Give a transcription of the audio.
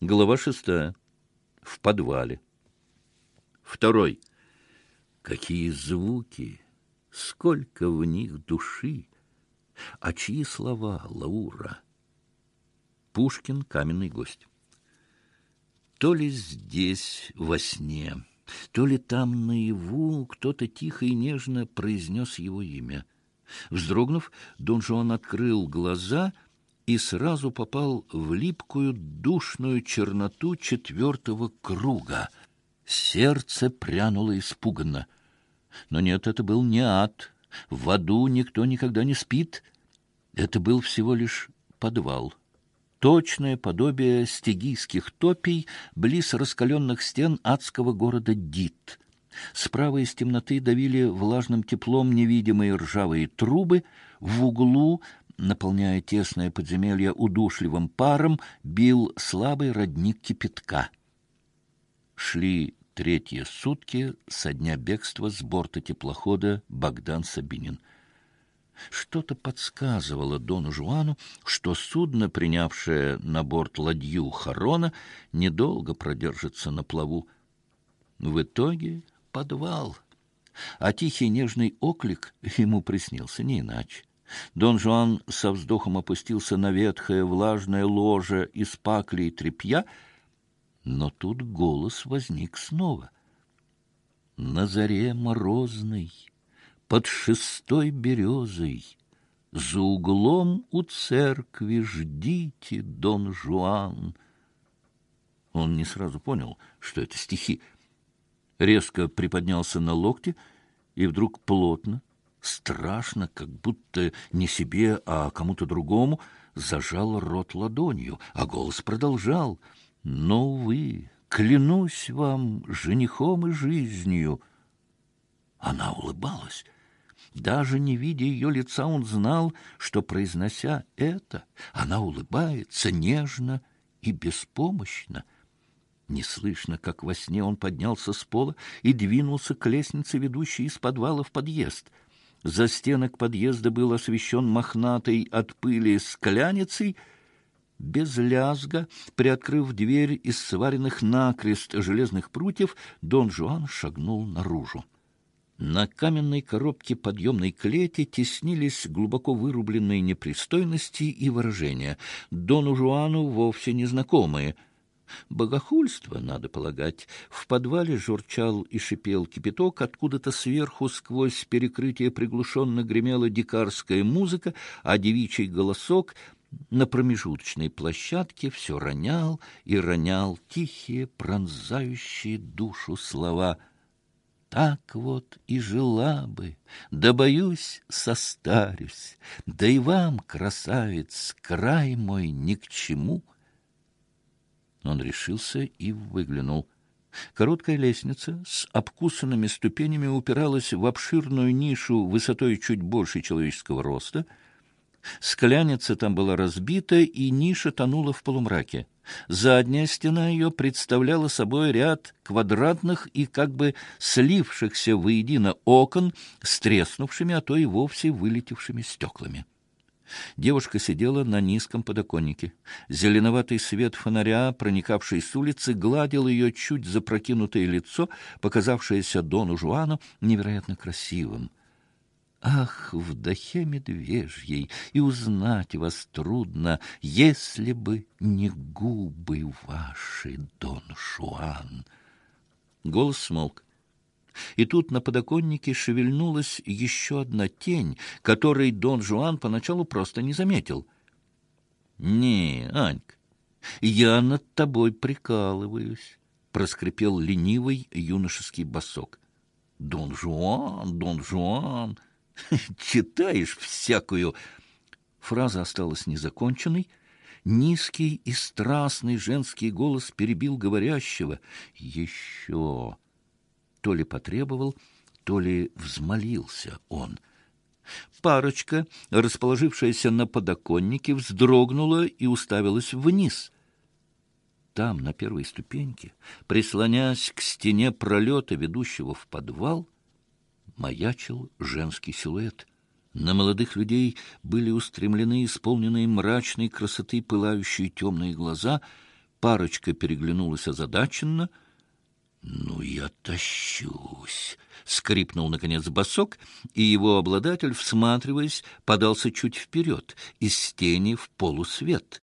Глава шестая. В подвале. Второй. Какие звуки, сколько в них души! А чьи слова, Лаура? Пушкин, каменный гость. То ли здесь, во сне, то ли там наяву кто-то тихо и нежно произнес его имя. Вздрогнув, Дон Жуан открыл глаза и сразу попал в липкую душную черноту четвертого круга. Сердце прянуло испуганно. Но нет, это был не ад. В аду никто никогда не спит. Это был всего лишь подвал точное подобие стегийских топий близ раскаленных стен адского города Дит. Справа из темноты давили влажным теплом невидимые ржавые трубы, в углу, наполняя тесное подземелье удушливым паром, бил слабый родник кипятка. Шли третьи сутки со дня бегства с борта теплохода Богдан Сабинин. Что-то подсказывало Дону Жуану, что судно, принявшее на борт ладью Харона, недолго продержится на плаву. В итоге подвал. А тихий нежный оклик ему приснился не иначе. Дон Жуан со вздохом опустился на ветхое влажное ложе из пакли и тряпья, но тут голос возник снова. На заре морозной под шестой березой. За углом у церкви ждите, Дон Жуан. Он не сразу понял, что это стихи. Резко приподнялся на локте и вдруг плотно, страшно, как будто не себе, а кому-то другому, зажал рот ладонью, а голос продолжал. «Но вы, клянусь вам, женихом и жизнью!» Она улыбалась. Даже не видя ее лица, он знал, что, произнося это, она улыбается нежно и беспомощно. Неслышно, как во сне, он поднялся с пола и двинулся к лестнице, ведущей из подвала в подъезд. За стенок подъезда был освещен мохнатой от пыли скляницей. Без лязга, приоткрыв дверь из сваренных накрест железных прутьев, Дон Жуан шагнул наружу. На каменной коробке подъемной клети теснились глубоко вырубленные непристойности и выражения, Дону Жуану вовсе незнакомые. Богохульство, надо полагать. В подвале журчал и шипел кипяток, откуда-то сверху сквозь перекрытие приглушенно гремела дикарская музыка, а девичий голосок на промежуточной площадке все ронял и ронял тихие, пронзающие душу слова — так вот и жила бы, да, боюсь, состарюсь, да и вам, красавец, край мой ни к чему. Он решился и выглянул. Короткая лестница с обкусанными ступенями упиралась в обширную нишу высотой чуть больше человеческого роста. Скляница там была разбита, и ниша тонула в полумраке. Задняя стена ее представляла собой ряд квадратных и как бы слившихся воедино окон с треснувшими, а то и вовсе вылетевшими стеклами. Девушка сидела на низком подоконнике. Зеленоватый свет фонаря, проникавший с улицы, гладил ее чуть запрокинутое лицо, показавшееся Дону Жуану невероятно красивым. Ах, в дахе медвежьей, и узнать вас трудно, если бы не губы ваши, Дон Жуан. Голос смолк. И тут на подоконнике шевельнулась еще одна тень, которой Дон Жуан поначалу просто не заметил. — Не, Анька, я над тобой прикалываюсь, — проскрипел ленивый юношеский босок. — Дон Жуан, Дон Жуан! Читаешь всякую. Фраза осталась незаконченной. Низкий и страстный женский голос перебил говорящего. Еще. То ли потребовал, то ли взмолился он. Парочка, расположившаяся на подоконнике, вздрогнула и уставилась вниз. Там, на первой ступеньке, прислонясь к стене пролета, ведущего в подвал, маячил женский силуэт. На молодых людей были устремлены исполненные мрачной красоты пылающие темные глаза. Парочка переглянулась озадаченно. «Ну, я тащусь!» — скрипнул, наконец, босок, и его обладатель, всматриваясь, подался чуть вперед, из тени в полусвет.